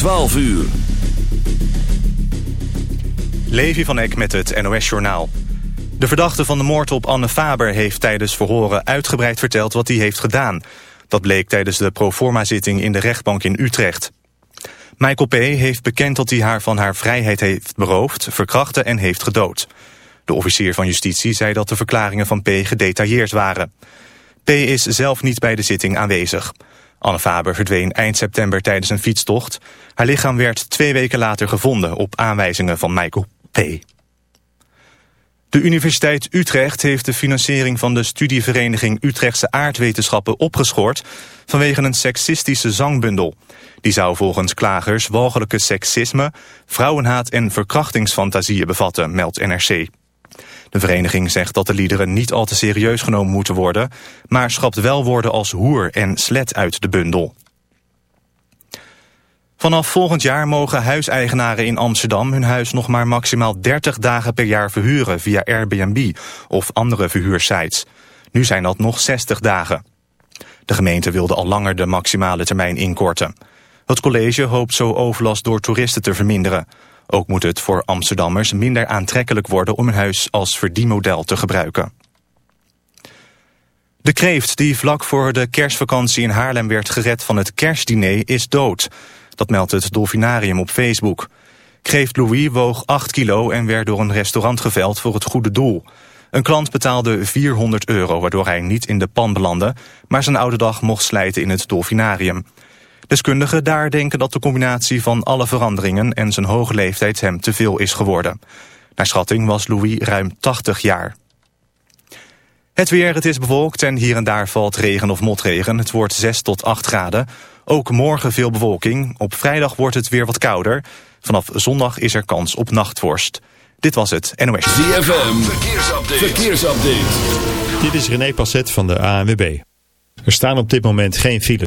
12 uur. Levi van Eck met het NOS-journaal. De verdachte van de moord op Anne Faber heeft tijdens verhoren uitgebreid verteld wat hij heeft gedaan. Dat bleek tijdens de proforma-zitting in de rechtbank in Utrecht. Michael P. heeft bekend dat hij haar van haar vrijheid heeft beroofd, verkrachten en heeft gedood. De officier van justitie zei dat de verklaringen van P. gedetailleerd waren. P. is zelf niet bij de zitting aanwezig. Anne Faber verdween eind september tijdens een fietstocht. Haar lichaam werd twee weken later gevonden op aanwijzingen van Michael P. De Universiteit Utrecht heeft de financiering van de studievereniging Utrechtse aardwetenschappen opgeschort vanwege een seksistische zangbundel. Die zou volgens klagers walgelijke seksisme, vrouwenhaat en verkrachtingsfantasieën bevatten, meldt NRC. De vereniging zegt dat de liederen niet al te serieus genomen moeten worden, maar schrapt wel woorden als hoer en slet uit de bundel. Vanaf volgend jaar mogen huiseigenaren in Amsterdam hun huis nog maar maximaal 30 dagen per jaar verhuren via Airbnb of andere verhuursites. Nu zijn dat nog 60 dagen. De gemeente wilde al langer de maximale termijn inkorten. Het college hoopt zo overlast door toeristen te verminderen. Ook moet het voor Amsterdammers minder aantrekkelijk worden om een huis als verdienmodel te gebruiken. De kreeft die vlak voor de kerstvakantie in Haarlem werd gered van het kerstdiner is dood. Dat meldt het Dolfinarium op Facebook. Kreeft Louis woog 8 kilo en werd door een restaurant geveld voor het goede doel. Een klant betaalde 400 euro waardoor hij niet in de pan belandde... maar zijn oude dag mocht slijten in het Dolfinarium. Deskundigen daar denken dat de combinatie van alle veranderingen... en zijn hoge leeftijd hem te veel is geworden. Naar schatting was Louis ruim 80 jaar. Het weer, het is bewolkt en hier en daar valt regen of motregen. Het wordt 6 tot 8 graden. Ook morgen veel bewolking. Op vrijdag wordt het weer wat kouder. Vanaf zondag is er kans op nachtvorst. Dit was het NOS. ZFM, verkeersupdate. verkeersupdate. Dit is René Passet van de ANWB. Er staan op dit moment geen files.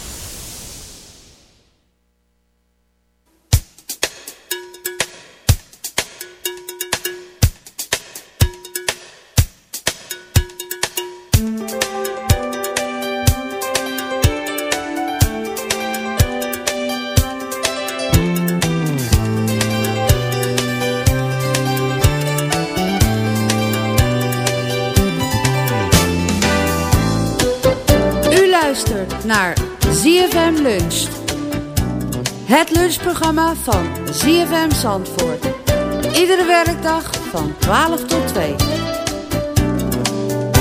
Lunchprogramma van ZFM Zandvoort. Iedere werkdag van 12 tot 2.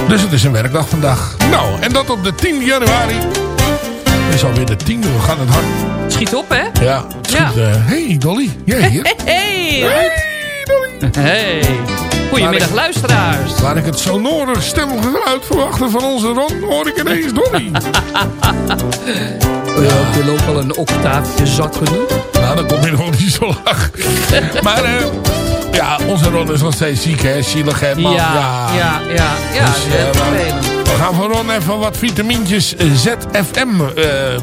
Dus het is een werkdag vandaag. Nou, en dat op de 10 januari. Het is alweer de 10e, we gaan het hard. Schiet op, hè? Ja, het schiet, Ja. eh, hey Dolly, jij hier? Hey! Hey Dolly. Hey! Goedemiddag, luisteraars. Waar ik het sonore stemgeluid verwachtte van onze Ron, hoor ik ineens Dolly. Ja, heb je ook al een octaafje zak genoeg? nou, dan kom je nog niet zo laag. maar eh, Ja, onze Ron is nog steeds ziek, hè? Zielig, hè, man? Ja, ja, ja, ja. Dus, ja, eh, vervelend. We gaan voor Ron even wat vitamintjes eh, ZFM eh, eh,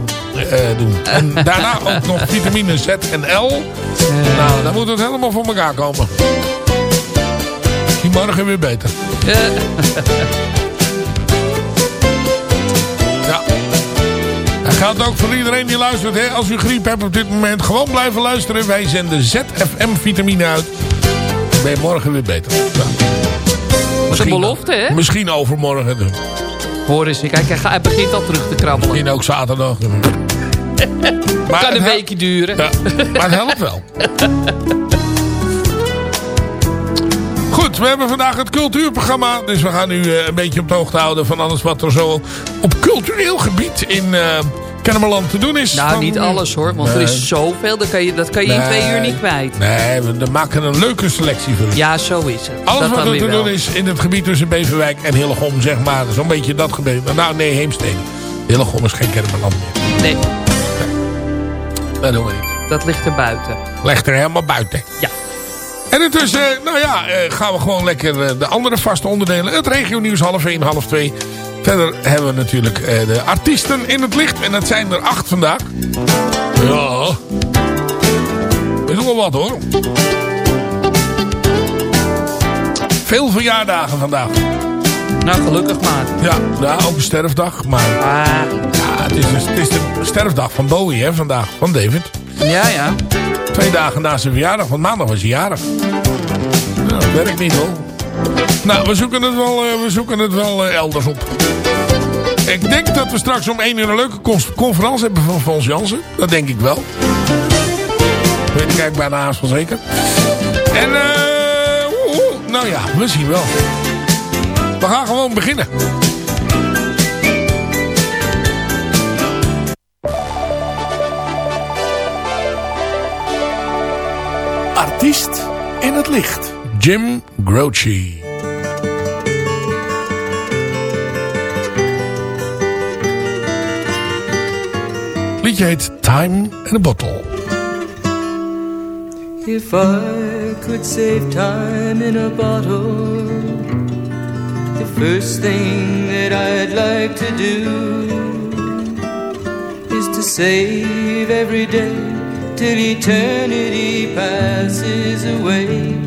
doen. En daarna ook nog vitamine Z en L. Nou, dan moet het helemaal voor elkaar komen. Misschien morgen weer beter. geldt ook voor iedereen die luistert. Hè? Als u griep hebt op dit moment, gewoon blijven luisteren. Wij zenden ZFM vitamine uit. Dan ben je morgen weer beter. Ja. Wat een belofte, hè? Misschien overmorgen. dus. Hoor eens, kijk, hij, begint al terug te krabbelen. Misschien ook zaterdag. Maar Kan een weekje duren. Ja, maar het helpt wel. Goed, we hebben vandaag het cultuurprogramma. Dus we gaan u eh, een beetje op de hoogte houden van alles wat er zo op cultureel gebied in eh Kennemerland te doen is. Nou, niet alles hoor, want er is zoveel. Dat kan je, dat kan je in twee uur niet kwijt. Nee, we we maken een leuke selectie voor u. Ja, zo is het. Alles dat wat er te wel. doen is in het gebied tussen Beverwijk en Hillegom, zeg maar. Zo'n beetje dat gebied. Nou, nee, Heemstede. Hillegom is geen Kennemerland meer. Nee, Dat doen we niet. dat ligt er buiten. Leg er helemaal buiten. Ja. En intussen, eh, nou ja, eh, gaan we gewoon lekker eh, de andere vaste onderdelen. Het regionieuws half 1, half 2. Verder hebben we natuurlijk eh, de artiesten in het licht. En dat zijn er acht vandaag. Ja. Is nog wel wat hoor. Veel verjaardagen vandaag. Nou, gelukkig maar. Ja, ja ook een sterfdag. Maar Ah, ja, het is, het is de sterfdag van Bowie hè, vandaag. Van David. ja, ja. Twee dagen na zijn verjaardag, want maandag was hij jarig. Nou, dat werkt niet hoor. Nou, we zoeken het wel, eh, we zoeken het wel eh, elders op. Ik denk dat we straks om 1 uur een leuke conferentie hebben van Fons Jansen. Dat denk ik wel. Weet ik eigenlijk bijna haast van zeker. En eh, nou ja, we zien wel. We gaan gewoon beginnen. Artiest in het licht. Jim Grouchy. Liedje heet Time in a Bottle. If I could save time in a bottle, the first thing that I'd like to do is to save every day till eternity passes away,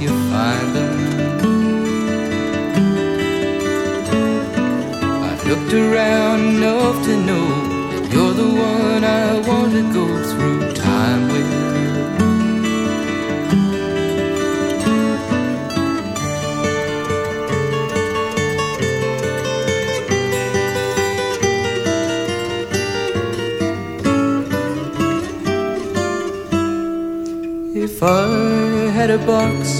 once you find them. I've looked around enough to know that you're the one I want to go through time with. If I had a box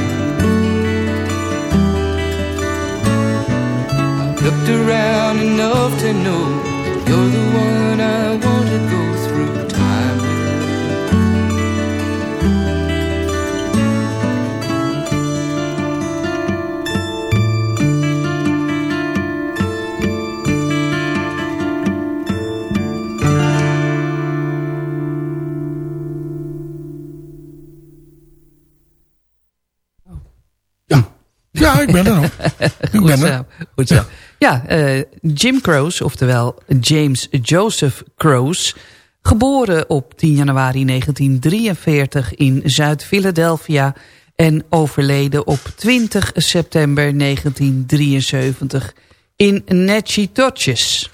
Looked around enough to know you're the one I want to go through time with. Ja, ik ben er nog. Ik Goed ben er. zo. Goed zo. Ja, eh, Jim Croce, oftewel James Joseph Croce... geboren op 10 januari 1943 in Zuid-Philadelphia... en overleden op 20 september 1973 in Natchitoches.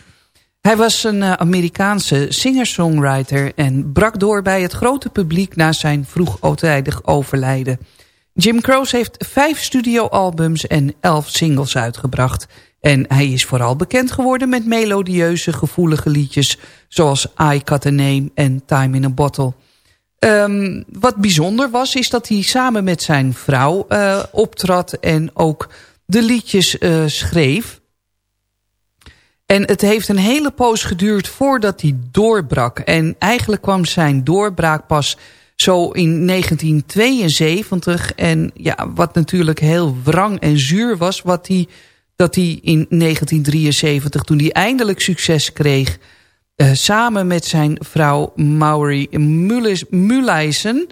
Hij was een eh, Amerikaanse singer-songwriter en brak door bij het grote publiek na zijn vroegtijdig overlijden. Jim Croce heeft vijf studioalbums en elf singles uitgebracht. En hij is vooral bekend geworden met melodieuze, gevoelige liedjes... zoals I Cut a Name en Time in a Bottle. Um, wat bijzonder was, is dat hij samen met zijn vrouw uh, optrad... en ook de liedjes uh, schreef. En het heeft een hele poos geduurd voordat hij doorbrak. En eigenlijk kwam zijn doorbraak pas zo in 1972. En ja, wat natuurlijk heel wrang en zuur was... Wat hij, dat hij in 1973, toen hij eindelijk succes kreeg... Uh, samen met zijn vrouw Maury Mulijsen...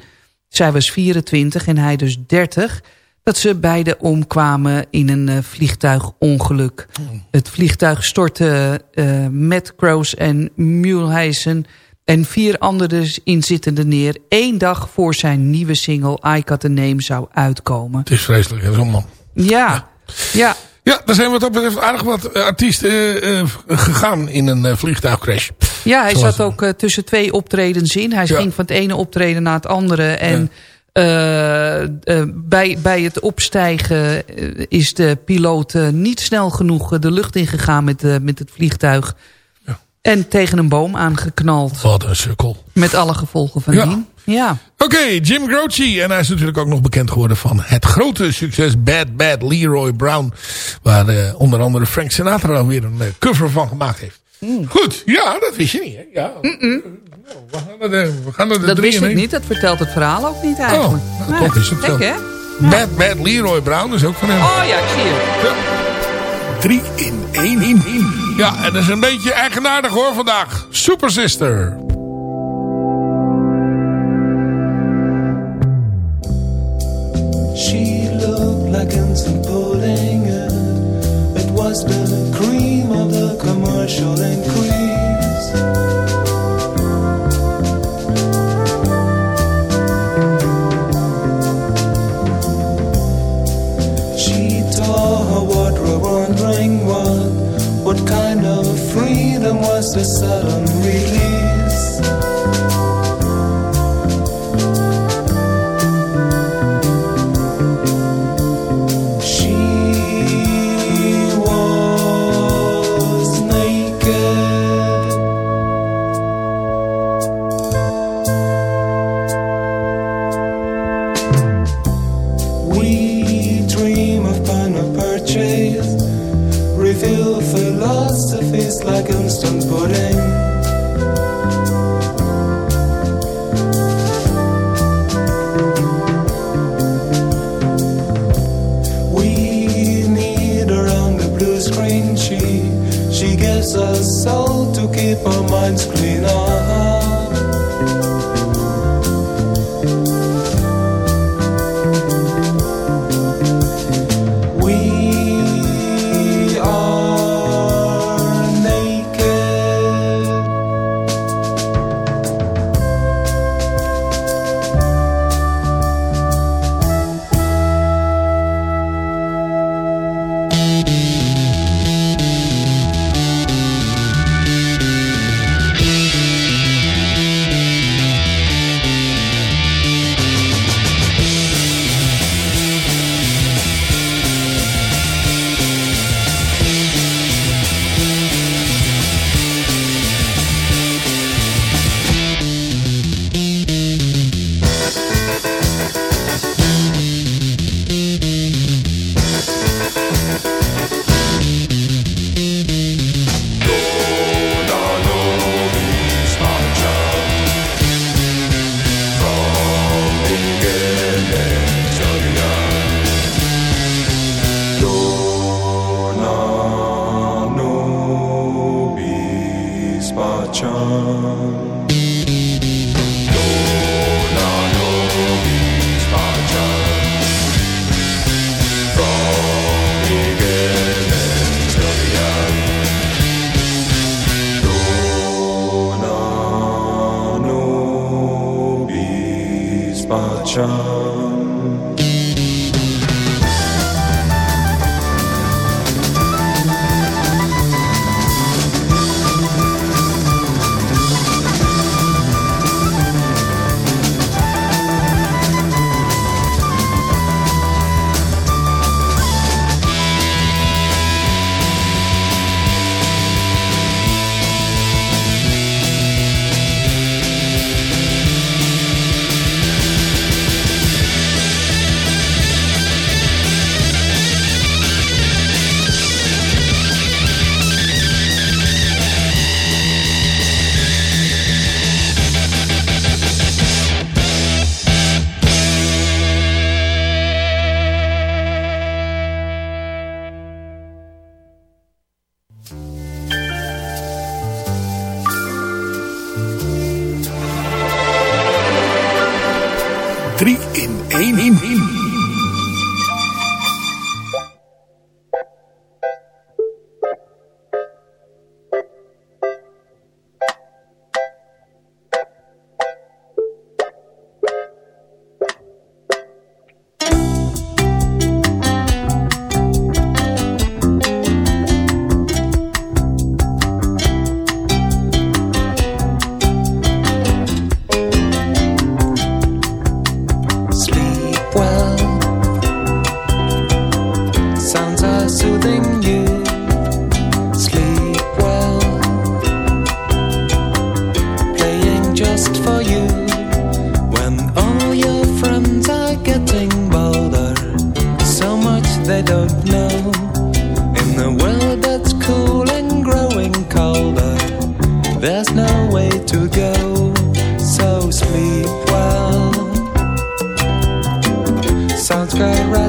zij was 24 en hij dus 30 dat ze beide omkwamen in een uh, vliegtuigongeluk. Oh. Het vliegtuig stortte uh, met Crows en Mulheisen en vier andere inzittenden neer... één dag voor zijn nieuwe single I Got A Name zou uitkomen. Het is vreselijk, zo'n man. Ja, ja. ja. Ja, er zijn wat dat betreft aardig wat artiesten uh, uh, gegaan in een vliegtuigcrash. Ja, hij Zoals zat ook tussen twee optredens in. Hij ja. ging van het ene optreden naar het andere. En ja. Uh, bij, bij het opstijgen is de piloot niet snel genoeg de lucht ingegaan met, met het vliegtuig. Ja. En tegen een boom aangeknald. Wat een sukkel. Met alle gevolgen van ja. dien. Ja. Oké, okay, Jim Croce. En hij is natuurlijk ook nog bekend geworden van het grote succes Bad Bad Leroy Brown. Waar onder andere Frank Sinatra weer een cover van gemaakt heeft. Mm. Goed, ja, dat wist je niet. Hè? Ja. Mm -mm. Nou, we gaan er de, we gaan er de dat wist ik niet, dat vertelt het verhaal ook niet eigenlijk. Oh, nou, toch is het zo. Kijk, hè? Bad Bad Leroy Brown is ook van hem. Oh ja, ik zie het. Ja. Drie in één in. Ja, en dat is een beetje eigenaardig hoor vandaag. Super Sister. She looked like instant pudding. It was the cream of the commercial increase. She tore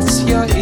What's your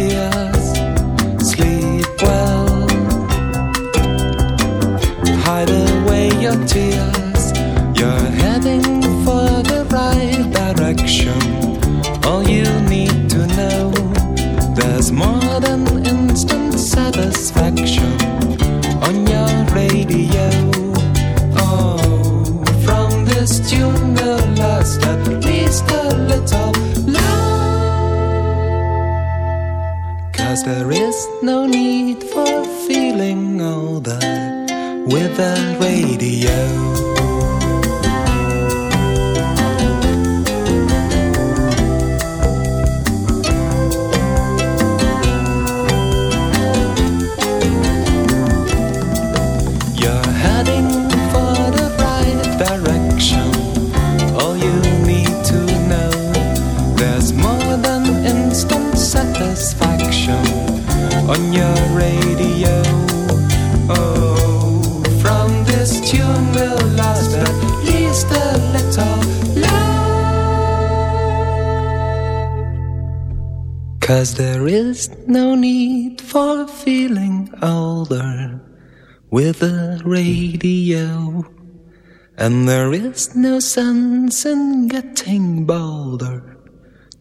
And there is no sense in getting bolder.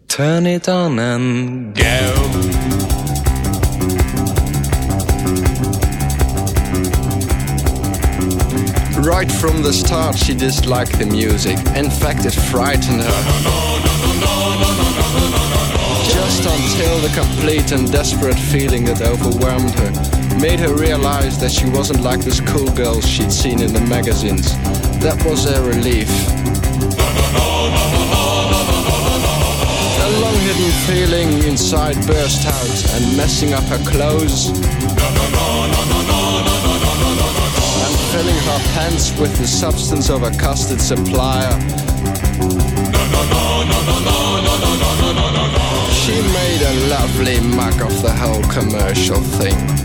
Turn it on and go. Right from the start, she disliked the music. In fact, it frightened her. Just until the complete and desperate feeling that overwhelmed her made her realize that she wasn't like the schoolgirls she'd seen in the magazines. That was a relief. A long hidden feeling inside burst out and messing up her clothes. And filling her pants with the substance of a custard supplier. She made a lovely muck of the whole commercial thing.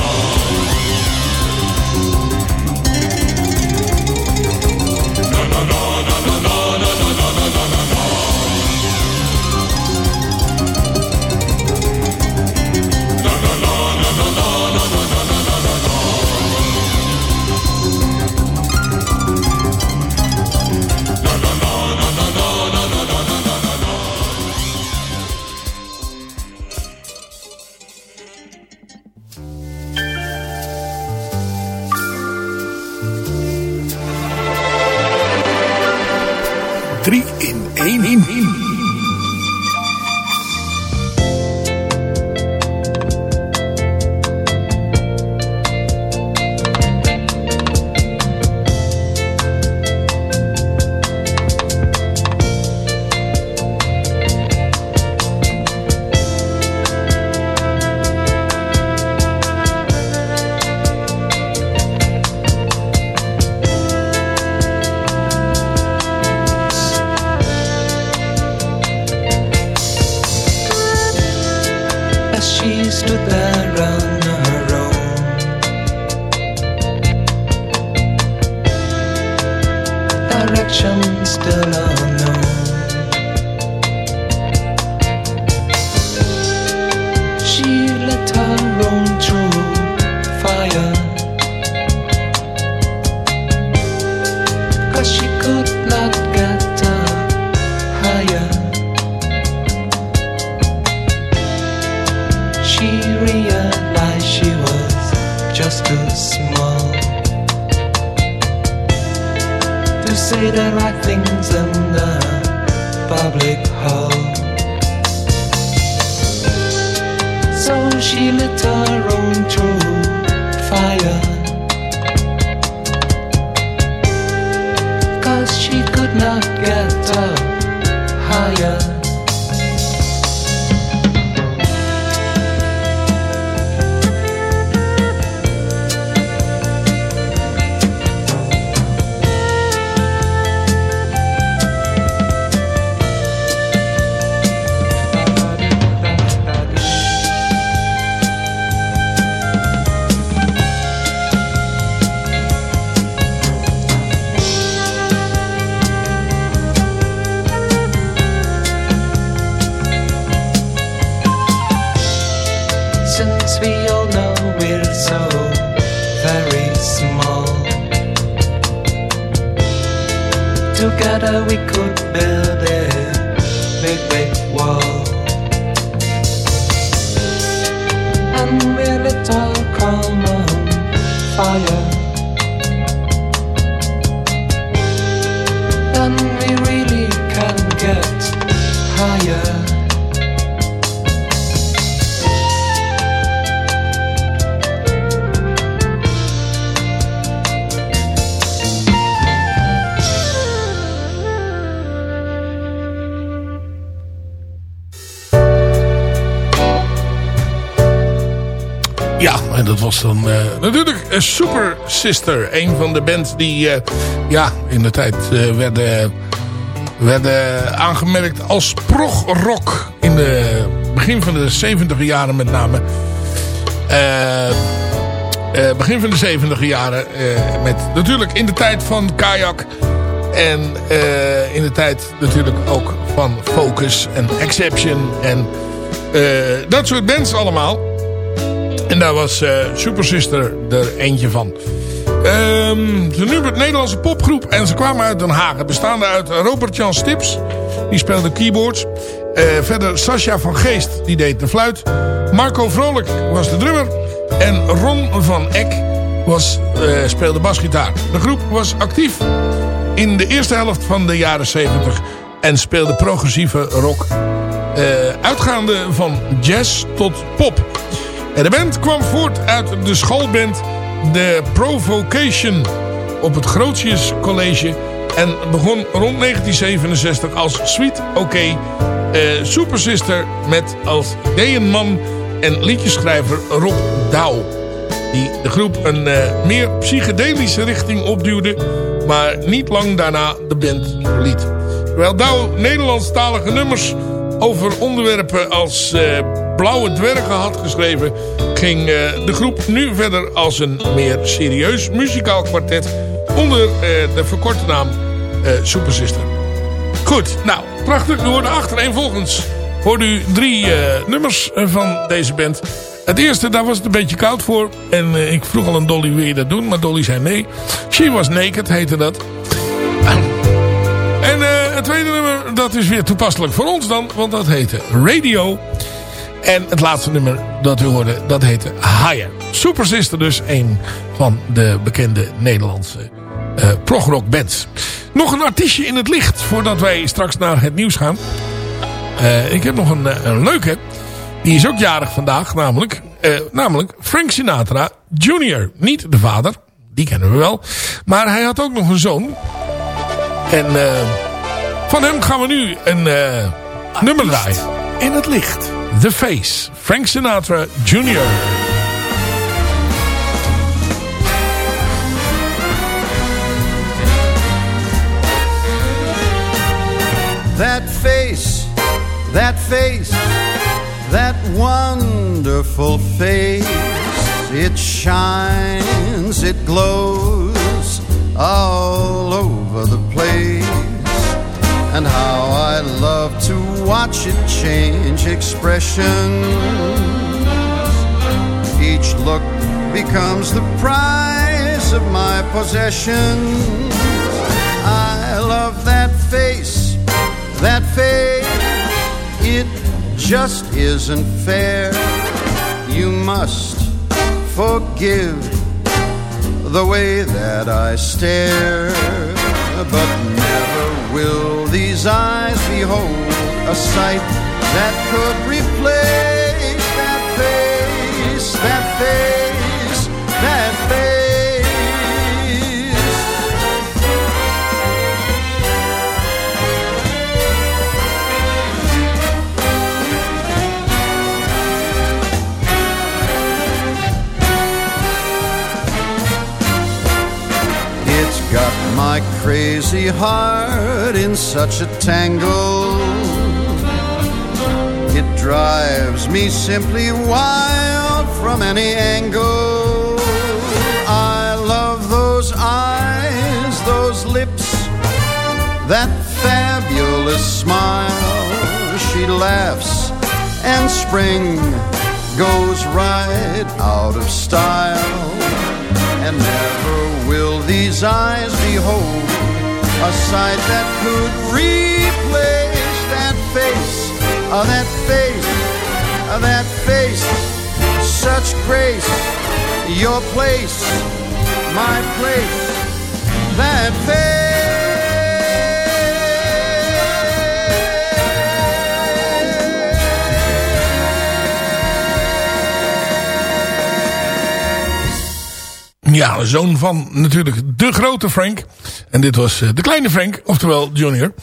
She stood there Then we really can get higher. Dat was dan eh, natuurlijk eh, Super Sister. Een van de bands die eh, ja, in de tijd werden, werden aangemerkt als prog-rock. In de begin van de 70 jaren met name. Begin van de 70 jaren. met natuurlijk in de tijd van Kayak. En in de tijd natuurlijk ook van Focus en Exception. En dat soort bands allemaal. Daar was eh, Super Sister er eentje van. Ehm, ze nu het Nederlandse popgroep en ze kwamen uit Den Haag. Bestaande uit Robert-Jan Stips, die speelde keyboards. Eh, verder Sascha van Geest, die deed de fluit. Marco Vrolijk was de drummer. En Ron van Eck was, eh, speelde basgitaar. De groep was actief in de eerste helft van de jaren 70 en speelde progressieve rock. uitgaande van jazz tot pop. De band kwam voort uit de schoolband The Provocation op het Grootjes College. En begon rond 1967 als Sweet OK eh, Super Sister met als ideeënman en liedjeschrijver Rob Douw. Die de groep een eh, meer psychedelische richting opduwde, maar niet lang daarna de band verliet. Terwijl Douw Nederlandstalige nummers over onderwerpen als eh, blauwe dwergen had geschreven... ging eh, de groep nu verder als een meer serieus muzikaal kwartet... onder eh, de verkorte naam Super Sister. Goed, nou, prachtig. U hoorde achtereenvolgens hoorde u drie nummers van deze band. Het eerste, daar was het een beetje koud voor. En ik vroeg al aan Dolly, wil je dat doen? Maar Dolly zei nee. She Was Naked heette dat. Dat is weer toepasselijk voor ons dan. Want dat heette Radio. En het laatste nummer dat u hoorde, dat heette Higher. Super Sister dus, een van de bekende Nederlandse eh progrock bands. Nog een artiestje in het licht, voordat wij straks naar het nieuws gaan. Eh, ik heb nog een, eh, een leuke. Die is ook jarig vandaag, namelijk, namelijk Frank Sinatra Jr. Niet de vader, die kennen we wel. Maar hij had ook nog een zoon. En van hem gaan we nu een eh, nummer draaien. In het licht. The Face. Frank Sinatra Jr. That face, that face, that wonderful face. It shines, it glows all over the place. And how I love to watch it change expression. Each look becomes the prize of my possession. I love that face, that face. It just isn't fair. You must forgive the way that I stare. But never will these eyes behold a sight that could replace that face, that face, my crazy heart in such a tangle. It drives me simply wild from any angle. I love those eyes, those lips, that fabulous smile. She laughs and spring goes right out of style. And never will these eyes behold a sight that could replace that face, uh, that face, uh, that face. Such grace, your place, my place, that Ja, de zoon van natuurlijk de grote Frank. En dit was eh, de kleine Frank, oftewel Junior.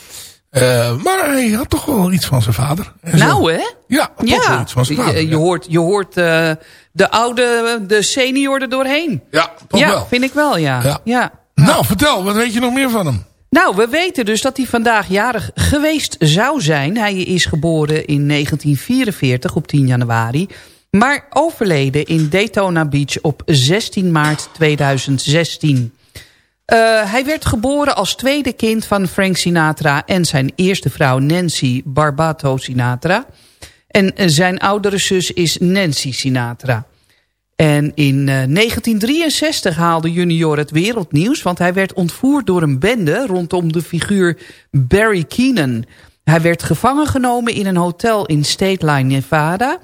Eh, maar hij had toch wel iets van zijn vader. En zo. Nou hè? Ja, toch wel iets van zijn vader. je, je hoort, je hoort eh, de oude, de senior er doorheen. Ja, toch ja, wel. vind ik wel. Ja. ja. Nou, vertel, wat weet je nog meer van hem? Nou, we weten dus dat hij vandaag jarig geweest zou zijn. Hij is geboren in 1944 op 10 januari. Maar overleden in Daytona Beach op 16 maart 2016. Eh, hij werd geboren als tweede kind van Frank Sinatra... en zijn eerste vrouw Nancy Barbato Sinatra. En eh, zijn oudere zus is Nancy Sinatra. En in eh, 1963 haalde Junior het wereldnieuws... want hij werd ontvoerd door een bende rondom de figuur Barry Keenan. Hij werd gevangen genomen in een hotel in State Line, Nevada...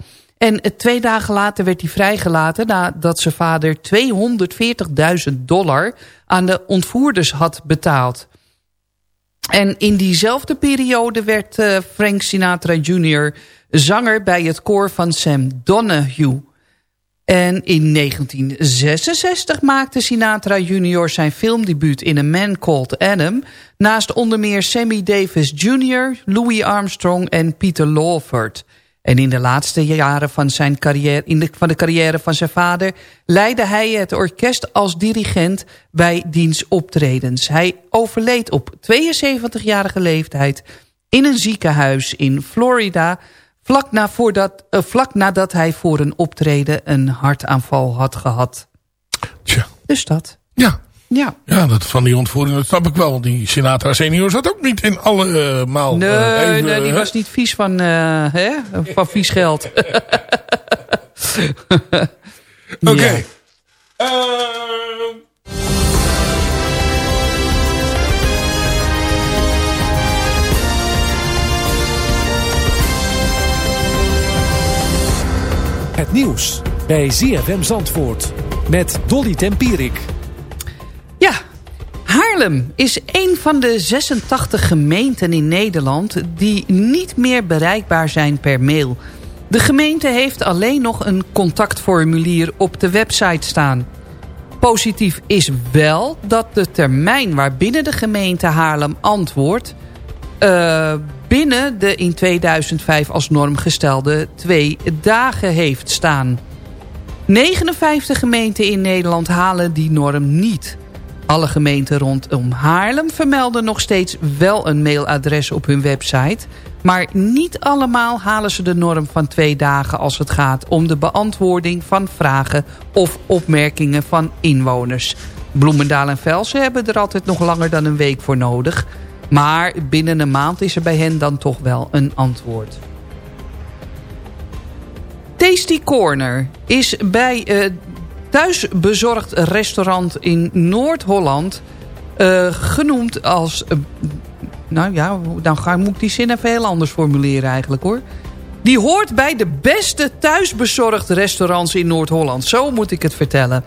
En eh, twee dagen later werd hij vrijgelaten nadat zijn vader 240.000 dollar aan de ontvoerders had betaald. En in diezelfde periode werd eh, Frank Sinatra Jr. zanger bij het koor van Sam Donahue. En in 1966 maakte Sinatra Jr. zijn filmdebuut in A Man Called Adam... naast onder meer Sammy Davis Jr., Louis Armstrong en Peter Lawford... En in de laatste jaren van, zijn carrière, in de, van de carrière van zijn vader... leidde hij het orkest als dirigent bij diens optredens. Hij overleed op 72-jarige leeftijd in een ziekenhuis in Florida... Vlak, na voordat, uh, vlak nadat hij voor een optreden een hartaanval had gehad. Tja. Dus dat. Ja. Ja. Ja, dat van die ontvoering, dat snap ik wel. Want die Sinatra senior zat ook niet in alle uh, maal. Nee, uh, even, nee, die hè? was niet vies van, uh, hè? van vies geld. Oké. Ja. Uh, Het nieuws bij ZFM Zandvoort met Dolly Tempierik. Ja, Haarlem is een van de 86 gemeenten in Nederland... die niet meer bereikbaar zijn per mail. De gemeente heeft alleen nog een contactformulier op de website staan. Positief is wel dat de termijn waarbinnen de gemeente Haarlem antwoordt... Uh, binnen de in 2005 als norm gestelde twee dagen heeft staan. 59 gemeenten in Nederland halen die norm niet. Alle gemeenten rondom Haarlem vermelden nog steeds wel een mailadres op hun website... maar niet allemaal halen ze de norm van twee dagen als het gaat om de beantwoording van vragen of opmerkingen van inwoners. Bloemendaal en Velsen hebben er altijd nog langer dan een week voor nodig... Maar binnen een maand is er bij hen dan toch wel een antwoord. Tasty Corner is bij uh, thuisbezorgd restaurant in Noord-Holland... eh, genoemd als... eh, nou ja, dan ga, moet ik die zin even heel anders formuleren eigenlijk hoor. Die hoort bij de beste thuisbezorgde restaurants in Noord-Holland. Zo moet ik het vertellen.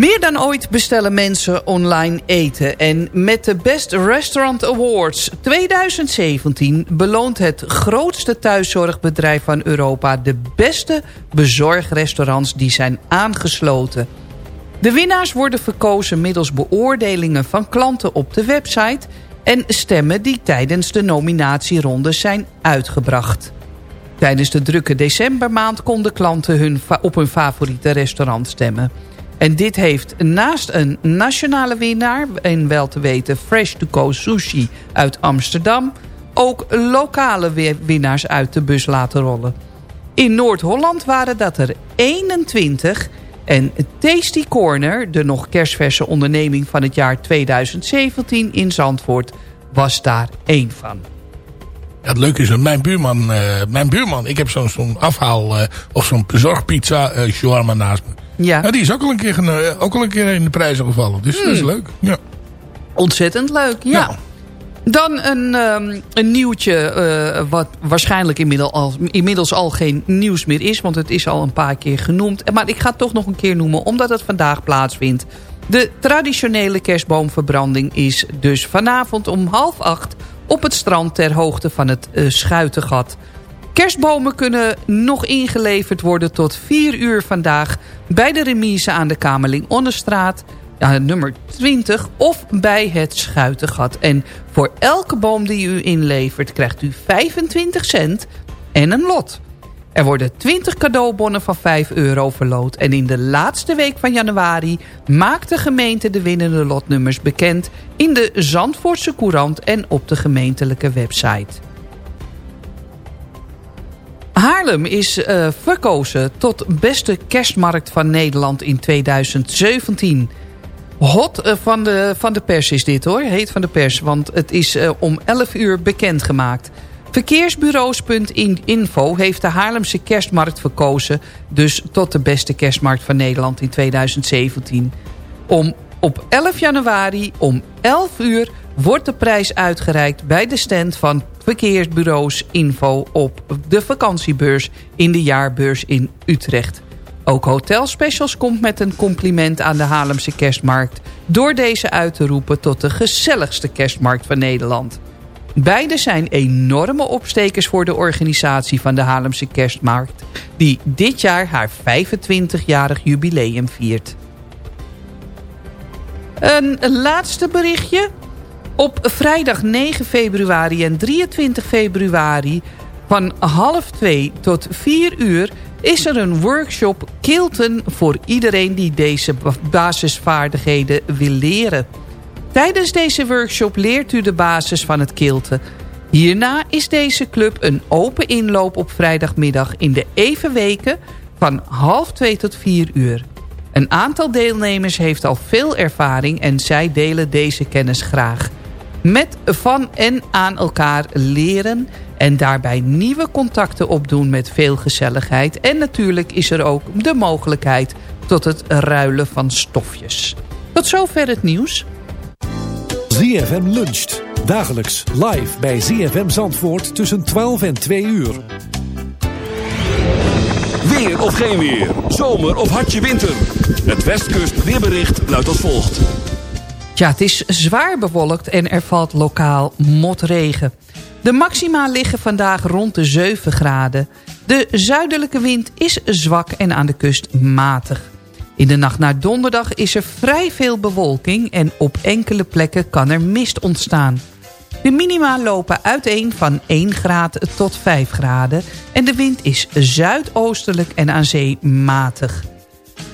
Meer dan ooit bestellen mensen online eten. En met de Best Restaurant Awards 2017 beloont het grootste thuiszorgbedrijf van Europa... de beste bezorgrestaurants die zijn aangesloten. De winnaars worden verkozen middels beoordelingen van klanten op de website... en stemmen die tijdens de nominatieronde zijn uitgebracht. Tijdens de drukke decembermaand konden klanten hun op hun favoriete restaurant stemmen. En dit heeft naast een nationale winnaar... en wel te weten Fresh to Go Sushi uit Amsterdam... ook lokale wi- winnaars uit de bus laten rollen. In Noord-Holland waren dat er 21... en Tasty Corner, de nog kerstverse onderneming van het jaar 2017 in Zandvoort... was daar één van. Ja, het leuke is dat mijn buurman, eh, mijn buurman, ik heb zo'n afhaal eh, of zo'n bezorgpizza eh shawarma naast me. Ja. die is ook al een keer, geno- ook al een keer in de prijzen gevallen. Dus dat is Hmm. leuk. Ja. Ontzettend leuk, ja. Dan een, ehm, een nieuwtje eh, wat waarschijnlijk inmiddels al, inmiddels al geen nieuws meer is. Want het is al een paar keer genoemd. Maar ik ga het toch nog een keer noemen omdat het vandaag plaatsvindt. De traditionele kerstboomverbranding is dus vanavond om half acht op het strand ter hoogte van het eh, Schuitengat. Kerstbomen kunnen nog ingeleverd worden tot 4 uur vandaag... bij de remise aan de Kamerling-Onnestraat, ja, nummer 20... of bij het Schuitengat. En voor elke boom die u inlevert krijgt u 25 cent en een lot. Er worden 20 cadeaubonnen van 5 euro verloot. En in de laatste week van januari maakt de gemeente de winnende lotnummers bekend... in de Zandvoortse Courant en op de gemeentelijke website. Haarlem is eh, verkozen tot beste kerstmarkt van Nederland in 2017. Hot eh, van, de, van de pers is dit hoor, heet van de pers, want het is eh, om 11 uur bekendgemaakt. Verkeersbureaus.info heeft de Haarlemse kerstmarkt verkozen... dus tot de beste kerstmarkt van Nederland in 2017. Om, op 11 januari om 11 uur wordt de prijs uitgereikt... bij de stand van Verkeersbureaus Info op de vakantiebeurs... in de jaarbeurs in Utrecht. Ook Hotel Specials komt met een compliment aan de Haarlemse kerstmarkt... door deze uit te roepen tot de gezelligste kerstmarkt van Nederland. Beide zijn enorme opstekers voor de organisatie van de Haarlemse kerstmarkt... die dit jaar haar 25-jarig jubileum viert. Een laatste berichtje. Op vrijdag 9 februari en 23 februari van half 2 tot 4 uur is er een workshop Kilten voor iedereen die deze basisvaardigheden wil leren. Tijdens deze workshop leert u de basis van het kilten. Hierna is deze club een open inloop op vrijdagmiddag in de Evenweken van half 2 tot 4 uur. Een aantal deelnemers heeft al veel ervaring en zij delen deze kennis graag. Met van en aan elkaar leren en daarbij nieuwe contacten opdoen met veel gezelligheid. En natuurlijk is er ook de mogelijkheid tot het ruilen van stofjes. Tot zover het nieuws. ZFM luncht. Dagelijks live bij ZFM Zandvoort tussen 12 en 2 uur. Weer of geen weer. Zomer of hartje winter. Het Westkust weerbericht luidt als volgt. Het is zwaar bewolkt en er valt lokaal motregen. De maxima liggen vandaag rond de 7 graden. De zuidelijke wind is zwak en aan de kust matig. In de nacht naar donderdag is er vrij veel bewolking... en op enkele plekken kan er mist ontstaan. De minima lopen uiteen van 1 graad tot 5 graden... en de wind is zuidoostelijk en aan zee matig.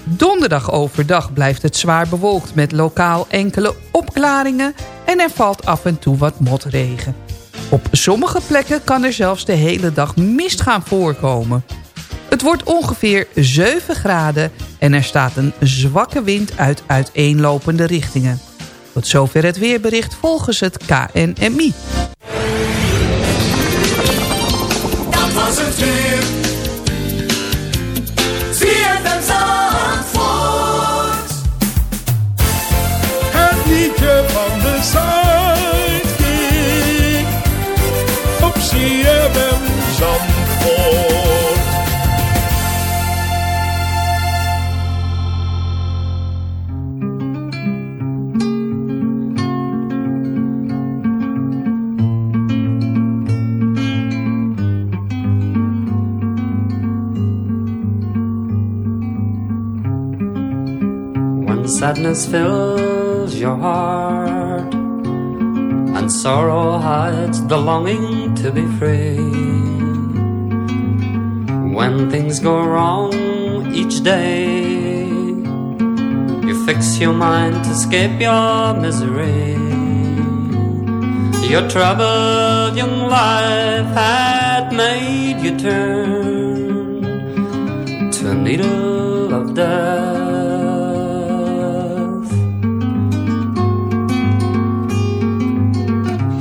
Donderdag overdag blijft het zwaar bewolkt met lokaal enkele opklaringen... en er valt af en toe wat motregen. Op sommige plekken kan er zelfs de hele dag mist gaan voorkomen. Het wordt ongeveer 7 graden en er staat een zwakke wind uit uiteenlopende richtingen. Tot zover het weerbericht volgens het KNMI. Dat was het weer. Sadness fills your heart, and sorrow hides the longing to be free. When things go wrong each day, you fix your mind to escape your misery. Your troubled young life had made you turn to a needle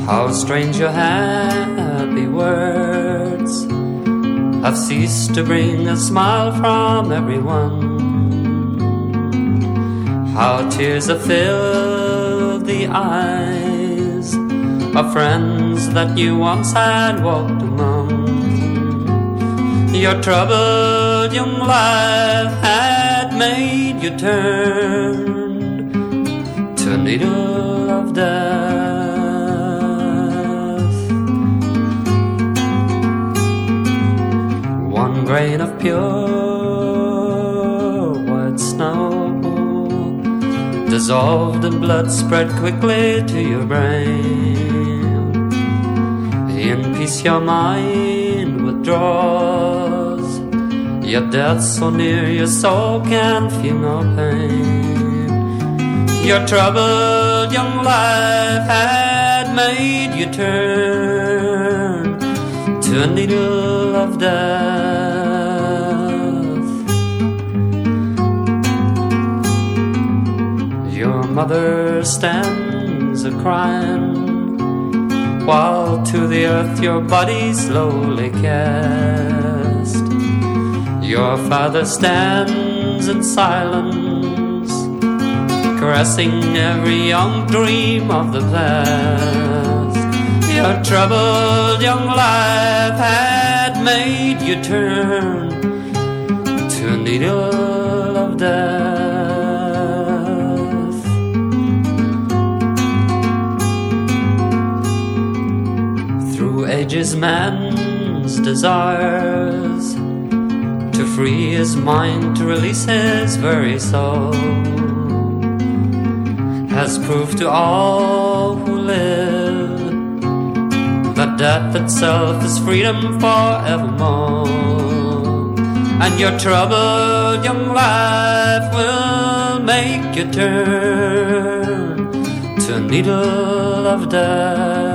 How strange your happy words have ceased to bring a smile from everyone. How tears have filled the eyes of friends that you once had walked among. Your troubled young life had made you turn to a pure white snow dissolved in blood spread quickly to your brain. In peace, your mind withdraws. Your death so near, your soul can feel no pain. Your troubled young life had made you turn to a needle of death. Mother stands a crying while to the earth your body slowly cast. Your father stands in silence, caressing every young dream of the past. Your troubled young life had made you turn to needle of death. Ages, man's desires to free his mind, to release his very soul, has proved to all who live that death itself is freedom forevermore. And your troubled young life will make you turn to a needle of death.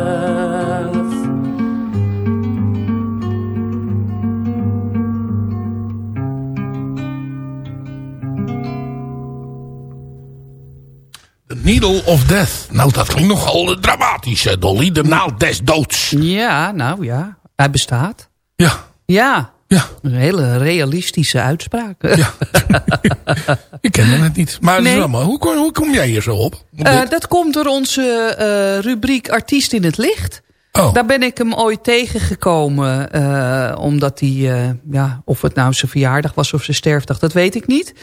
Needle of Death. Nou, dat klinkt nogal eh, dramatisch, hè, Dolly. De naald des doods. Ja, nou ja. Hij bestaat. Ja. Ja. Ja. Een hele realistische uitspraak. Ja. Ik kende het niet. Maar Nee. mooi. hoe, kom, hoe kom jij hier zo op? Op Eh, dat komt door onze eh, rubriek Artiest in het Licht. Oh. Daar ben ik hem ooit tegengekomen. eh, omdat hij, eh, ja, of het nou zijn verjaardag was of zijn sterfdag, dat weet ik niet.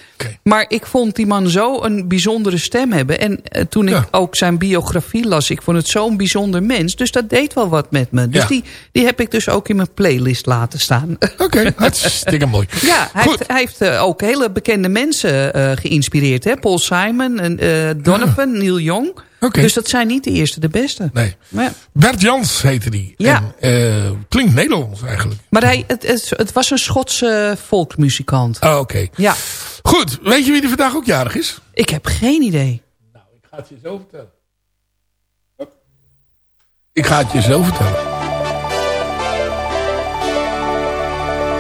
Maar ik vond die man zo een bijzondere stem hebben. En eh, toen ik ook zijn biografie las, ik vond het zo'n bijzonder mens. Dus dat deed wel wat met me. Dus Ja. die, die heb ik dus ook in mijn playlist laten staan. Oké, hartstikke mooi. Ja, hij heeft, hij heeft ook hele bekende mensen geïnspireerd. Hè? Paul Simon, en, Donovan, Neil Young. Dus dat zijn niet de eerste de beste. Nee. Ja. Bert Jans heette die. Ja. En, eh, klinkt Nederlands eigenlijk. maar hij, het, het, het was een Schotse volksmuzikant. Oh, oké. Ja. Goed, weet je wie er vandaag ook jarig is? Ik heb geen idee. Ik ga het je zo vertellen. Ik ga het je zo vertellen.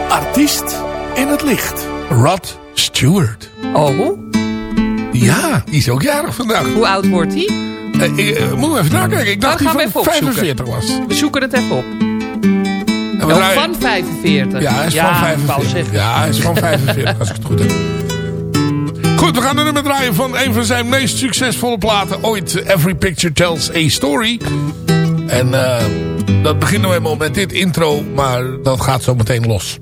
Artiest in het licht. Rod Stewart. Oh? Ja, die is ook jarig vandaag. Hoe oud wordt hij? Eh, ik, eh, moet even nakijken. Ik dacht dat hij van opzoeken. 45 was. We zoeken het even op. En Oh, draaien- van 45. Ja, hij is Ja, van ik wou 45. zeggen. Ja, hij is van 45 als ik het goed heb. Goed, we gaan een nummer draaien van een van zijn meest succesvolle platen ooit. Every Picture Tells a Story. En eh, dat begint nou eenmaal met dit intro, maar dat gaat zo meteen los.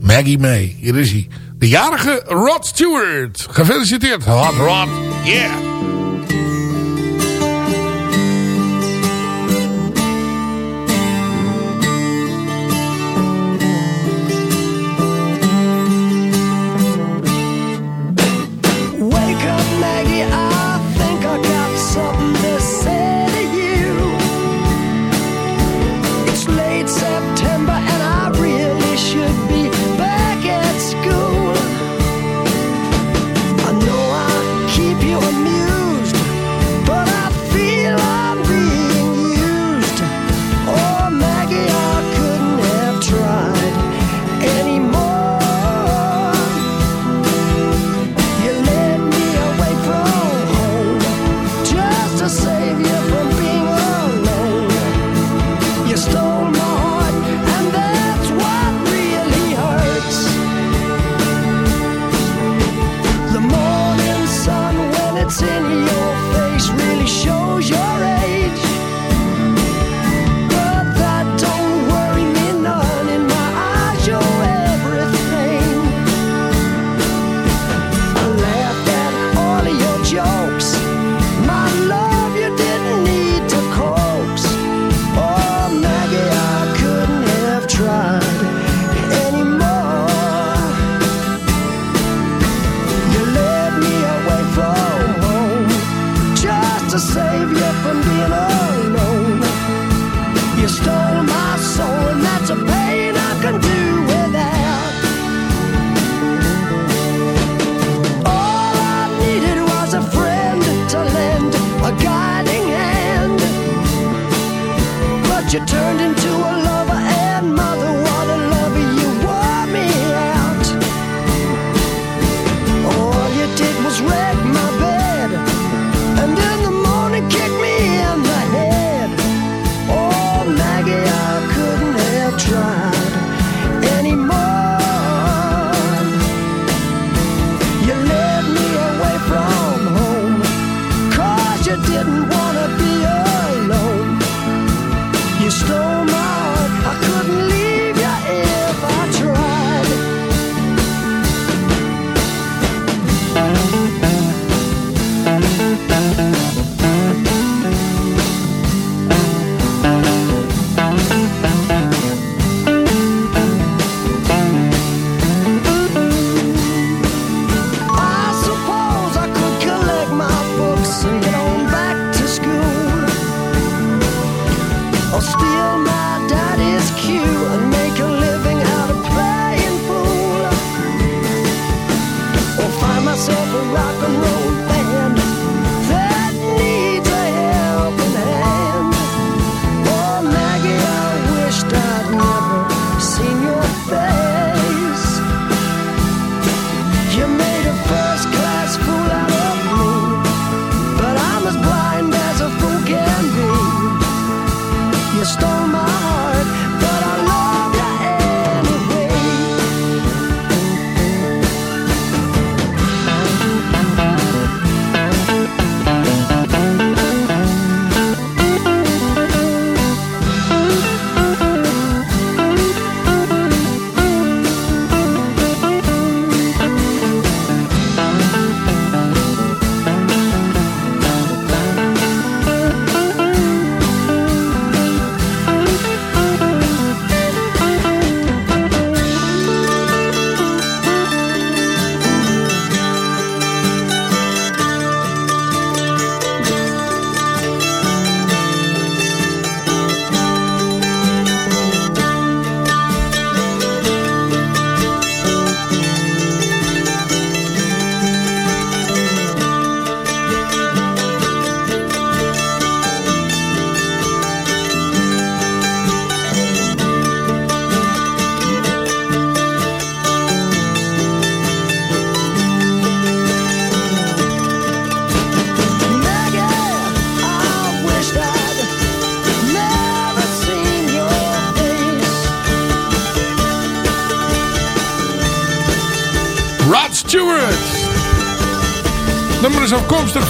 Maggie May, hier is hij. De jarige Rod Stewart. Gefeliciteerd, Hot Rod. Yeah.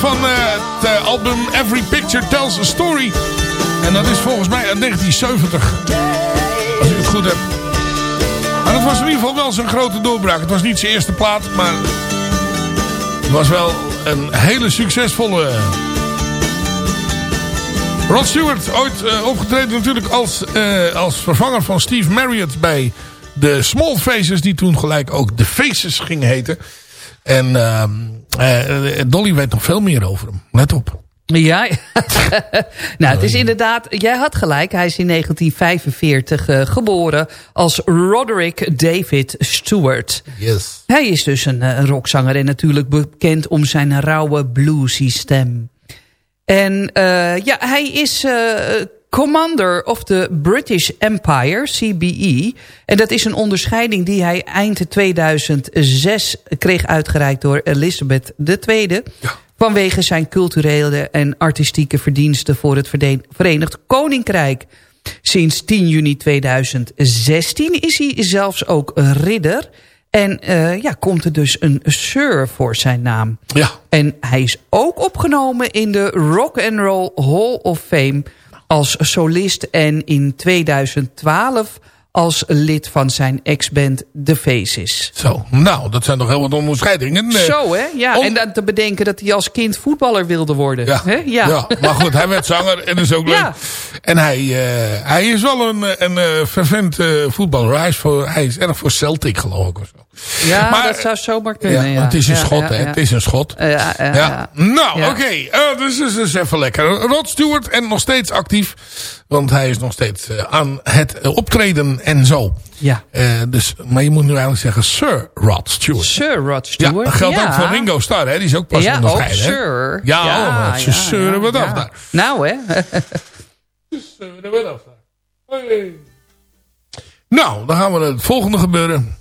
Van eh, het eh, album Every Picture Tells a Story. En dat is volgens mij uit 1970. Als ik het goed heb. Maar dat was in ieder geval wel zijn grote doorbraak. Het was niet zijn eerste plaat, maar... Het was wel een hele succesvolle... Rod Stewart, ooit eh, opgetreden natuurlijk als, eh, als vervanger van Steve Marriott bij de Small Faces, die toen gelijk ook de Faces gingen heten. En ehm, eh, Dolly weet nog veel meer over hem. Let op. Ja, nou het is inderdaad, jij had gelijk. Hij is in 1945 eh, geboren als Roderick David Stewart. Yes. Hij is dus een rockzanger en natuurlijk bekend om zijn rauwe bluesy stem. En eh, ja, hij is eh, Commander of the British Empire, CBE. En dat is een onderscheiding die hij eind 2006 kreeg uitgereikt door Elizabeth II. Vanwege zijn culturele en artistieke verdiensten voor het Verenigd Koninkrijk. Sinds 10 juni 2016 is hij zelfs ook ridder. En eh, ja, komt er dus een Sir voor zijn naam. Ja. En hij is ook opgenomen in de Rock and Roll Hall of Fame als solist. En in 2012 als lid van zijn ex-band The Faces. Zo, nou, dat zijn toch heel wat onderscheidingen. Zo hè, ja. En dan te bedenken dat hij als kind voetballer wilde worden. Ja, Hè? ja. ja. maar goed, hij werd zanger en dat is ook leuk. En hij, eh, hij is wel een, een eh, fervent eh, voetballer. Hij is, voor, hij is erg voor Celtic, geloof ik. Of zo. Ja, Maar- dat zou zomaar kunnen. Ja, Ja, het is een Ja, schot, ja, hè? ja. Het is een schot. Ja, ja, Ja. ja. Nou, Ja. oké. eh, dus is dus even lekker. Rod Stewart en nog steeds actief. Want hij is nog steeds eh, aan het eh, optreden en zo. Ja. Dus, maar je moet nu eigenlijk zeggen Sir Rod Stewart. Sir Rod Ja, Stewart. dat geldt ja. ook voor Ringo Starr. Hè? Die is ook pas Ja, ook onderscheiden. hè? Sir. Ja, allemaal. Ze zeuren wat af daar. Nou, hè. zeuren wat af daar. Hey. Nou, dan gaan we naar het volgende gebeuren.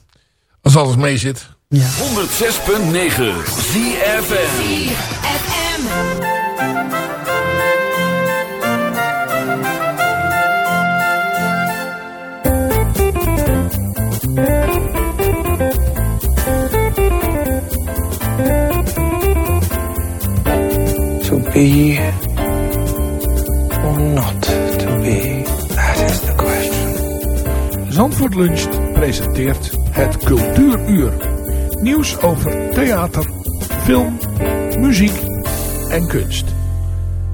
Als alles mee zit. 106.9 ZFM. To be or not to be, that is the question. Zandvoort Luncht presenteert het Cultuuruur. Nieuws over theater, film, muziek en kunst.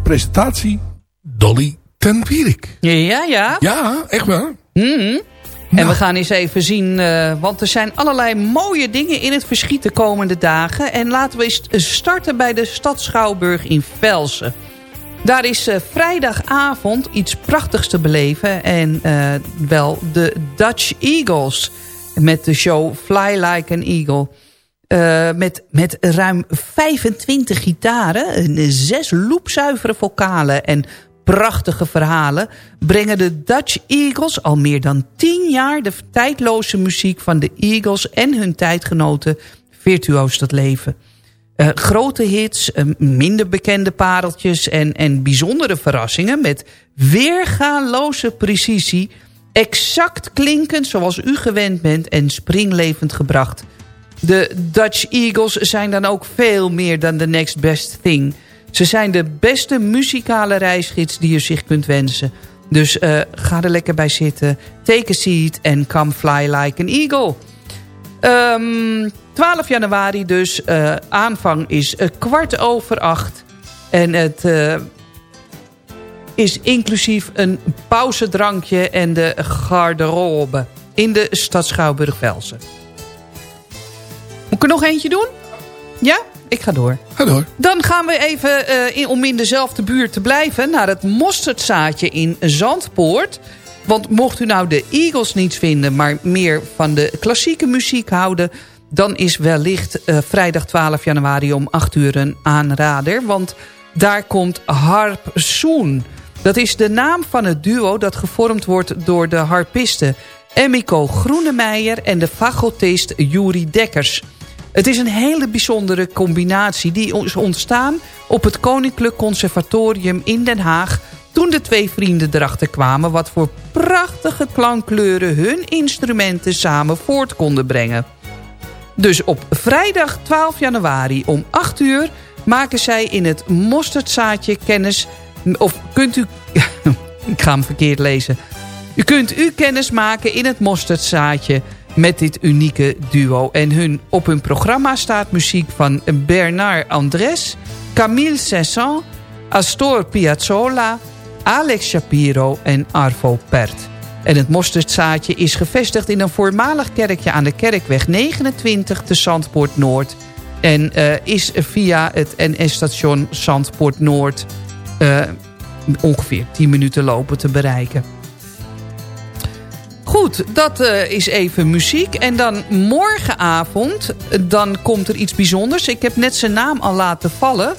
Presentatie Dolly ten Pierik. Ja, ja. Ja, echt waar. Mhm. En we gaan eens even zien, eh, want er zijn allerlei mooie dingen in het verschiet de komende dagen. En laten we eens starten bij de stad Schouwburg in Velsen. Daar is eh, vrijdagavond iets prachtigs te beleven. En eh, wel de Dutch Eagles met de show Fly Like an Eagle. Eh, met, met ruim 25 gitaren, en zes loepzuivere vocalen en prachtige verhalen... brengen de Dutch Eagles al meer dan 10 jaar... de tijdloze muziek van de Eagles en hun tijdgenoten virtuoos tot leven. Eh, grote hits, eh, minder bekende pareltjes en, en bijzondere verrassingen... met weergaloze precisie, exact klinkend zoals u gewend bent... en springlevend gebracht... De Dutch Eagles zijn dan ook veel meer dan de next best thing. Ze zijn de beste muzikale reisgids die je zich kunt wensen. Dus eh, ga er lekker bij zitten. Take a seat and come fly like an eagle. Ehm 12 januari dus. eh, aanvang is eh, kwart over acht. En het is inclusief een pauzedrankje en de garderobe. In de stad Schouwburg-Velsen. Moet ik er nog eentje doen? Ja? Ik ga door. Ga door. Dan gaan we even, eh, in, om in dezelfde buurt te blijven... naar het mosterdzaadje in Zandpoort. Want mocht u nou de Eagles niet vinden... maar meer van de klassieke muziek houden... dan is wellicht eh, vrijdag 12 januari om 8 uur een aanrader. Want daar komt Harp Soen. Dat is de naam van het duo dat gevormd wordt door de harpisten... Emiko Groenemeijer en de fagotist Juri Dekkers... Het is een hele bijzondere combinatie die is ontstaan op het Koninklijk Conservatorium in Den Haag... toen de twee vrienden erachter kwamen wat voor prachtige klankkleuren hun instrumenten samen voort konden brengen. Dus op vrijdag 12 januari om 8 uur maken zij in het mosterdzaadje kennis... of kunt u... Ik ga hem verkeerd lezen. U kunt u kennis maken in het mosterdzaadje met dit unieke duo. En hun, op hun programma staat muziek van Bernard Andrés, Camille Saint-Saëns, Astor Piazzolla, Alex Shapiro en Arvo Pärt. En het mosterdzaadje is gevestigd in een voormalig kerkje aan de Kerkweg 29 te Zandpoort Noord. En eh, is via het NS-station Zandpoort Noord ongeveer 10 minuten lopen te bereiken. Goed, dat eh, is even muziek. En dan morgenavond, eh, dan komt er iets bijzonders. Ik heb net zijn naam al laten vallen.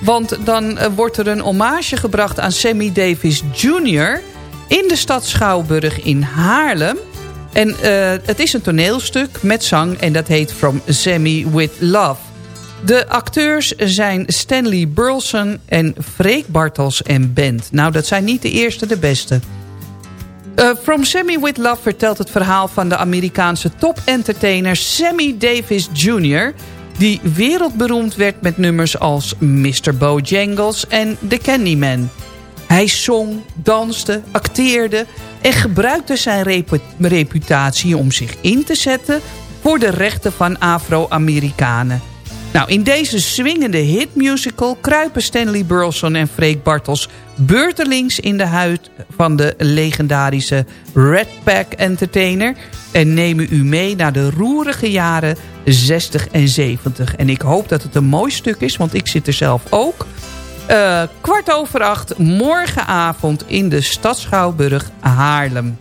Want dan eh, wordt er een hommage gebracht aan Sammy Davis Jr. in de stad Schouwburg in Haarlem. En eh, het is een toneelstuk met zang en dat heet From Sammy With Love. De acteurs zijn Stanley Burleson en Freek Bartels en Band. Nou, dat zijn niet de eerste, de beste. Uh, From Sammy With Love vertelt het verhaal van de Amerikaanse top-entertainer Sammy Davis Jr... die wereldberoemd werd met nummers als Mr. Bojangles en The Candyman. Hij zong, danste, acteerde en gebruikte zijn repu reputatie om zich in te zetten... voor de rechten van Afro-Amerikanen. Nou, in deze swingende hitmusical kruipen Stanley Burleson en Freek Bartels beurtelings in de huid van de legendarische Red Pack Entertainer en nemen u mee naar de roerige jaren 60 en 70. En ik hoop dat het een mooi stuk is, want ik zit er zelf ook. Uh, kwart over acht, morgenavond in de Stad Schouwburg Haarlem.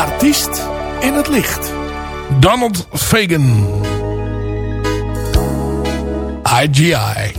Artiest in het licht. Donald Fagan. IGI.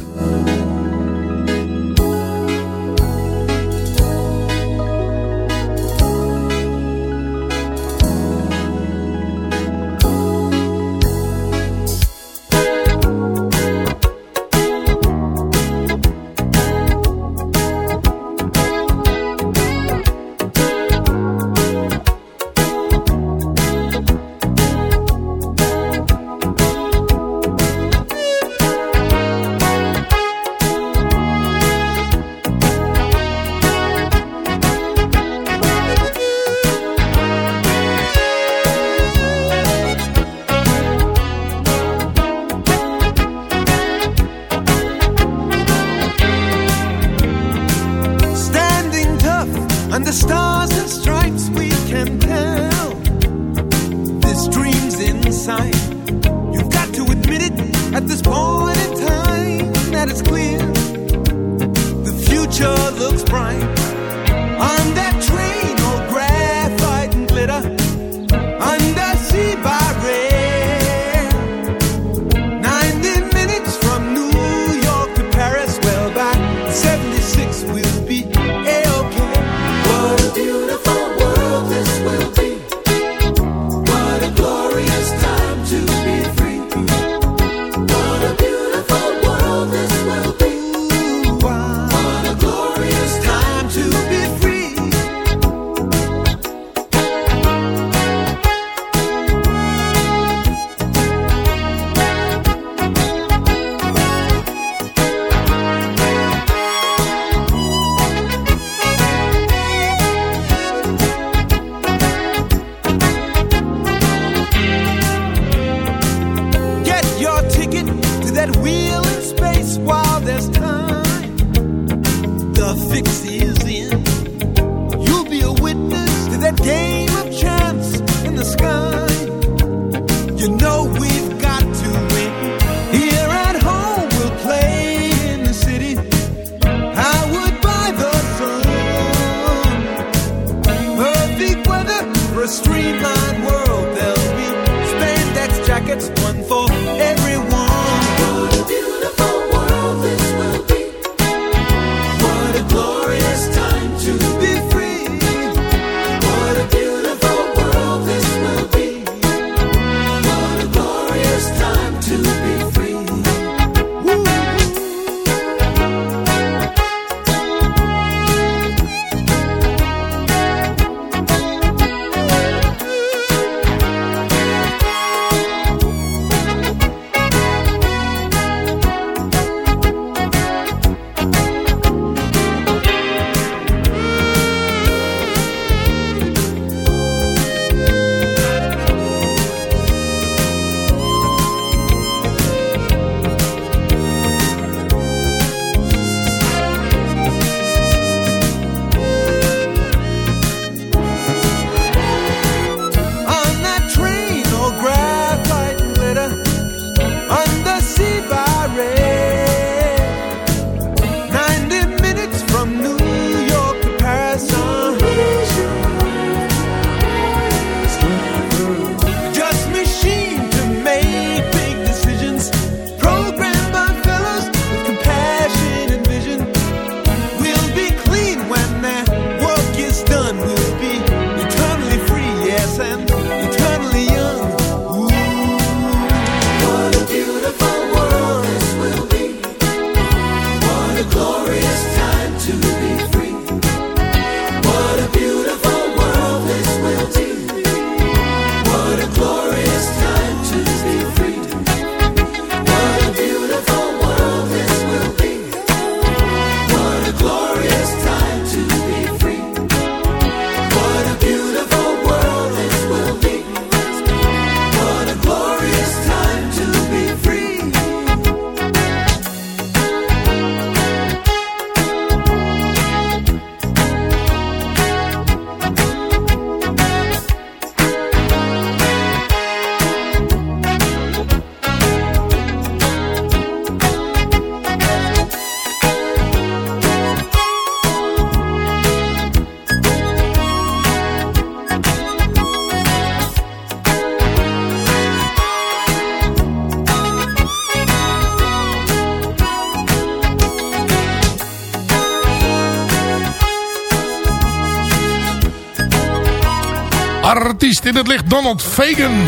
Artiest in het licht Donald Fagan.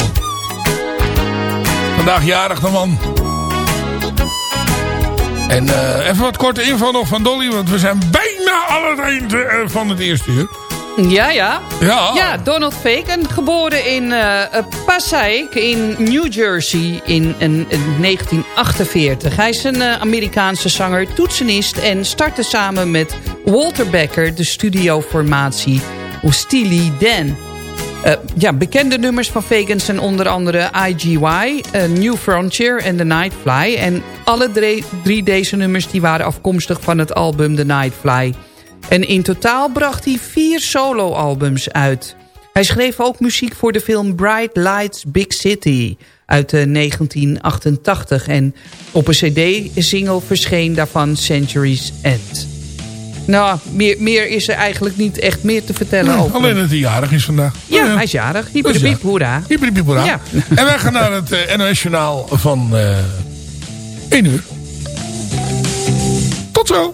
Vandaag jarig de man. En eh, even wat korte info nog van Dolly. Want we zijn bijna aan het eind eh, van het eerste uur. Ja, ja. Ja. Ja, Donald Fagan, geboren in eh Passaic in New Jersey in, in, in 1948. Hij is een Amerikaanse zanger, toetsenist en startte samen met Walter Becker de studioformatie Steely Dan. Eh, ja, bekende nummers van Fagan zijn onder andere IGY, eh, New Frontier en The Nightfly. En alle drie, deze nummers die waren afkomstig van het album The Nightfly. En in totaal bracht hij vier soloalbums uit. Hij schreef ook muziek voor de film Bright Lights Big City uit eh, 1988. En op een cd-single verscheen daarvan Century's End. Nou, meer, meer is er eigenlijk niet echt meer te vertellen over. Alleen dat hij jarig is vandaag. Ja, hij is jarig. Hyper de Hij is piep, hoera. Hyper de piep, hoera. Ja. En wij gaan naar het eh, NOS Journaal van eh 1 uur. Tot zo.